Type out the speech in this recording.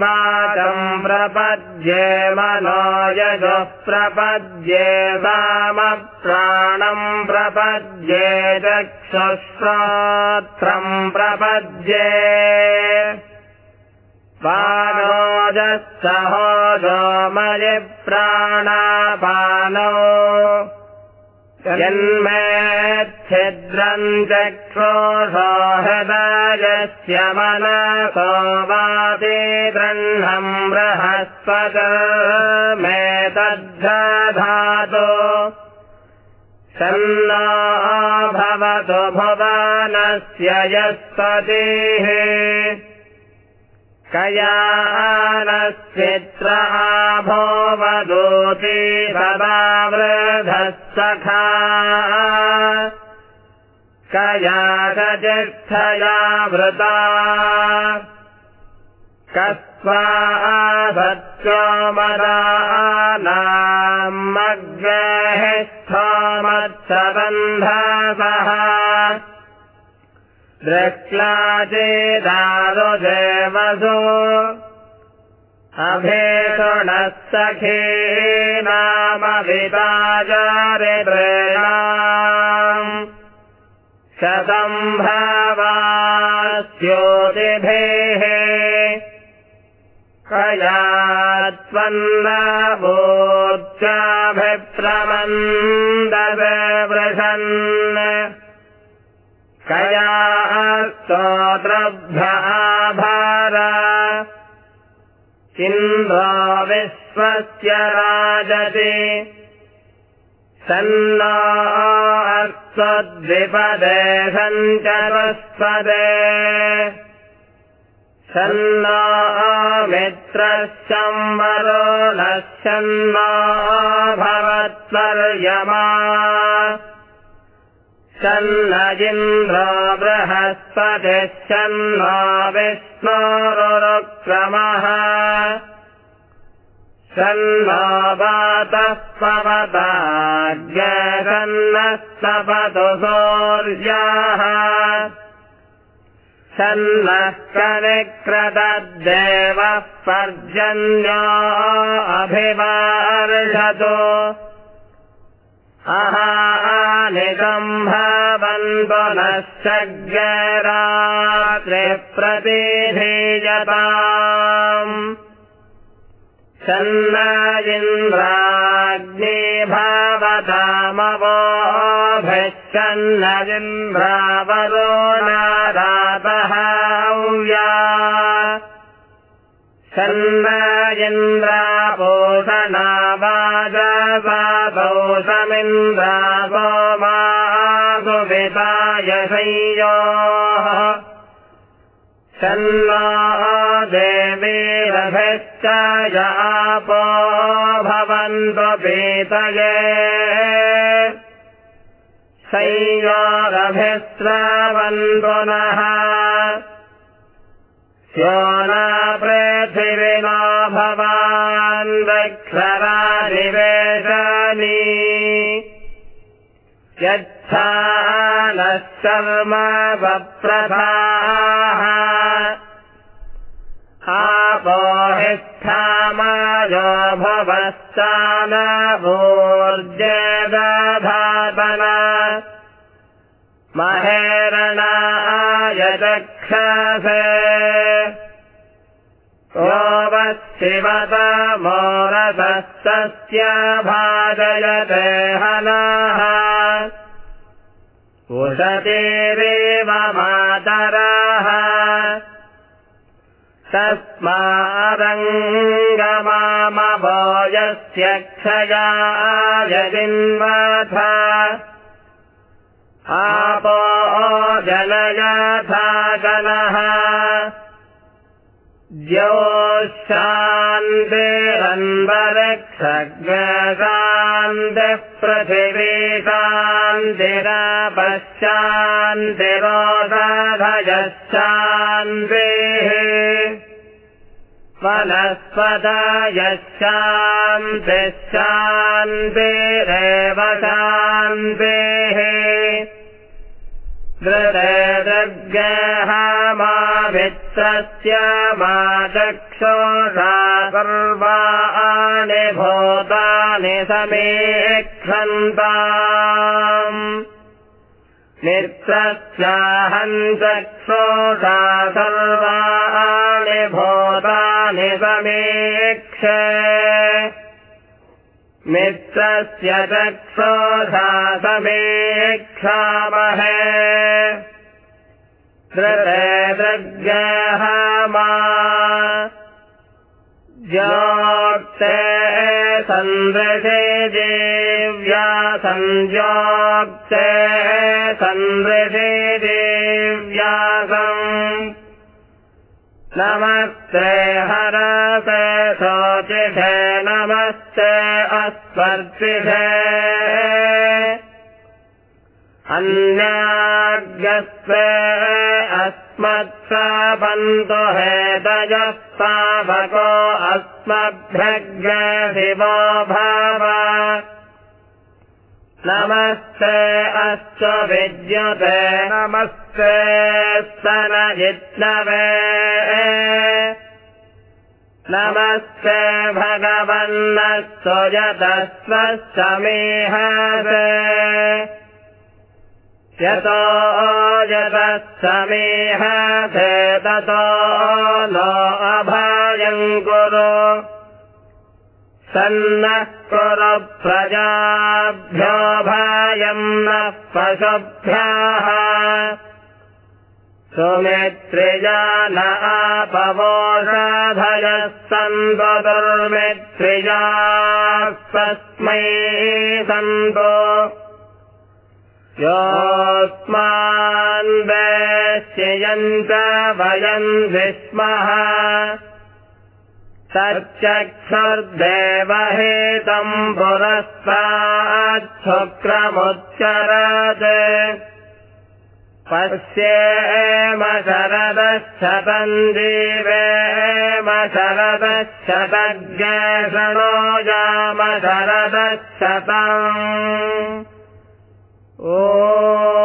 वाचम् प्रपद्ये मनो यजः प्रपद्ये सामप्राणम् प्रपद्ये चक्षुश्रोत्रम् प्रपद्ये पादोजः प्राणापानो जन्मेच्छिद्रम् चक्षोषो हृदयस्य मनसो वाति गृह्णम् बृहस्पत मे तद्धधातु सन्ना भवतु भुवनस्य यस्पतिः कयानश्चित्र भोवदूति सदा वृधः सखा कया गजिष्ठया वृता कस्वा सत्यमदानामग्रहिष्ठमत्सबन्धसः दृष्ट्या चेदारुदेवसु अभेषणः सखे नामभिताचारिप्रेणाम् शतम्भवास्योतिभेः कया त्वन्नभोच्चाभिप्रमन्दवृषन् स्तोत्रभ्याभार इन्द्रो विश्वस्य राजति। अस्त्वद्विपदे सञ्चरस्पदे सन्नो मित्रश्चम्बरो नश्चन्नो भवत्वर्यमा सन्न इन्द्रो विष्णोरुक्रमः सन्नो वातः पवताज्ञसन्नस्तपतु सौर्याः सन्नः कनिक्रतद्देवः पर्जन्यो अभिवार्षतु। अहानिगम्भवन्तो नश्चरात्रिप्रतिधीयताम् सन्न इन्द्राग्ने भावतामवोभिश्चन्न इन्द्रावरो नारातः सन्न इन्द्रापोषणावाजसादोषमिन्द्रावो सन्ना देवीरभिश्च यापो भवन्तु पीतये। संयोरभिस्रवन्तु नः। पृथिविना भवान् वक्षरानिवेशनी यच्छा नः शर्म वप्रथाः आपोहिष्ठामायो भवश्चानभूर्जदधातन महेरणाय चक्षसे शिवतमोरसस्तस्य भाजयते हनः उशतीरेव मातरः तस्मारङ्गमामभोजस्य क्षयाय जिन्वथ आपो जनयथा जनः ज्योशान्तिरन्वरक्षग्रशान्तिः शान्तिरापश्चान्तिरोधयश्चान्तेः वनस्पतयश्चान्तिश्चान्तिरेव शान्तेः दृढे दृग्गः मा मित्रस्य मा चक्षुषा सर्वाणि भूतानि समीक्षन्ता मित्रस्याहम् चक्षुषा सर्वाणि भूतानि समीक्ष मित्रस्य चक्षुषा समीक्षामहे। धृते दृग्गः मा ज्योक्ते सन्दृशे देव्या सञ्जोक्ते सन्दृशे देव्यासम् नमस्ते हरते शोचिषे नमस्ते अस्पर्शिषे अन्याग्यस्ते अस्मत्सापन्तु हेतजः पावको अस्मभ्यग् शिवो भाव। नमस्ते अस्तु विद्युते नमस्ते स्तनजित्नवे नमस्ते भगवन्नस्तु यतस्वसमीहते यतो यतः ततो नो अभयम् कुरु। सन्नः कुरु प्रजाभ्यो भयम् नः पशुभ्यः। सुमित्रिजान आपवोषाधयः सन्तुर्मित्रिजास्तस्मै सन्तो योऽस्मान् वेश्ययम् च वयम् विस्मः। सच्चक्षुर्देवहेतम् पुरस्ताच्छुक्रमुच्चरत्। पश्येम शरदशतम् जीवेम शरदशतज्ञ शृणो 哦。